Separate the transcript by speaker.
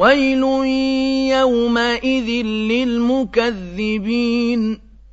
Speaker 1: ويل يومئذ للمكذبين